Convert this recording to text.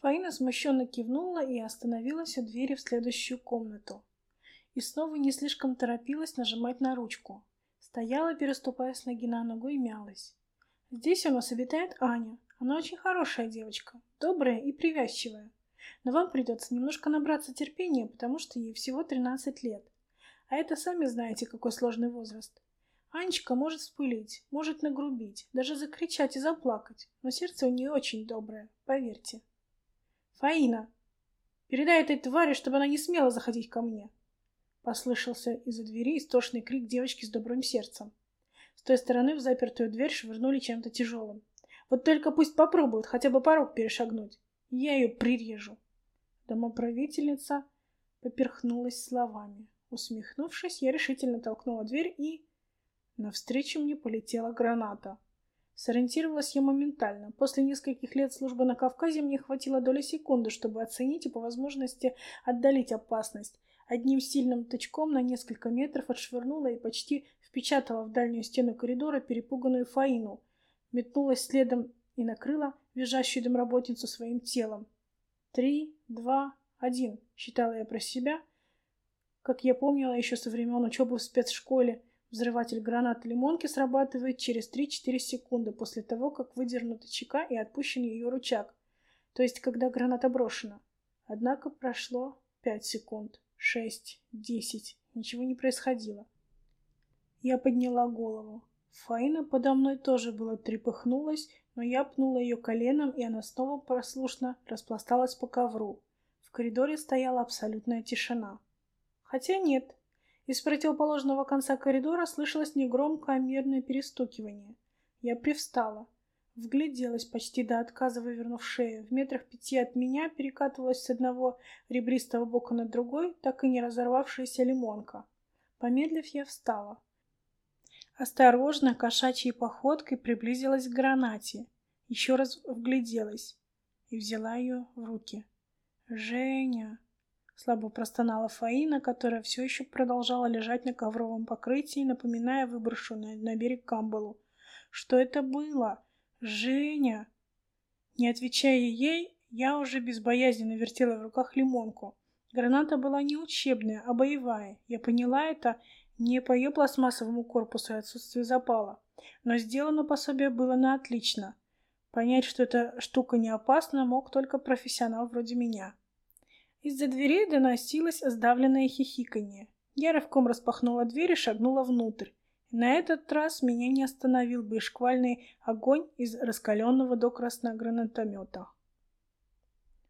Фаина смущенно кивнула и остановилась у двери в следующую комнату. И снова не слишком торопилась нажимать на ручку. Стояла, переступая с ноги на ногу и мялась. Здесь у нас обитает Аня. Она очень хорошая девочка, добрая и привязчивая. Но вам придется немножко набраться терпения, потому что ей всего 13 лет. А это сами знаете, какой сложный возраст. Анечка может вспылить, может нагрубить, даже закричать и заплакать, но сердце у нее очень доброе, поверьте. «Фаина, передай этой твари, чтобы она не смела заходить ко мне!» Послышался из-за двери истошный крик девочки с добрым сердцем. С той стороны в запертую дверь швырнули чем-то тяжелым. «Вот только пусть попробуют хотя бы порог перешагнуть. Я ее прирежу!» Домоправительница поперхнулась словами. Усмехнувшись, я решительно толкнула дверь и... Навстречу мне полетела граната. Сориентировалась я моментально. После нескольких лет службы на Кавказе мне хватило доли секунды, чтобы оценить и по возможности отдалить опасность. Одним сильным тычком на несколько метров отшвырнула и почти впечатала в дальнюю стену коридора перепуганную Фаину. Метнулась следом и накрыла визжащую домработницу своим телом. «Три, два, один», — считала я про себя, как я помнила еще со времен учебы в спецшколе. Взрыватель гранаты лимонки срабатывает через 3-4 секунды после того, как выдернута чека и отпущен ее рычаг, то есть когда граната брошена. Однако прошло 5 секунд, 6, 10, ничего не происходило. Я подняла голову. Фаина подо мной тоже было трепыхнулась, но я пнула ее коленом, и она снова послушно распласталась по ковру. В коридоре стояла абсолютная тишина. Хотя нет, из противоположного конца коридора слышалось негромкое мирное перестукивание. Я привстала. Вгляделась почти до отказа, вывернув шею. В метрах пяти от меня перекатывалась с одного ребристого бока на другой, так и не разорвавшаяся лимонка. Помедлив, я встала. Осторожно, кошачьей походкой приблизилась к гранате. Еще раз вгляделась и взяла ее в руки. «Женя!» Слабо простонала Фаина, которая все еще продолжала лежать на ковровом покрытии, напоминая выброшенную на берег камбалу. «Что это было? Женя!» Не отвечая ей, я уже безбоязненно вертела в руках лимонку. Граната была не учебная, а боевая. Я поняла это не по ее пластмассовому корпусу и отсутствию запала. Но сделано пособие было на отлично. Понять, что эта штука не опасна, мог только профессионал вроде меня. Из-за дверей доносилось сдавленное хихиканье. Я рывком распахнула дверь и шагнула внутрь. на этот раз меня не остановил бы шквальный огонь из раскаленного до красного гранатомета.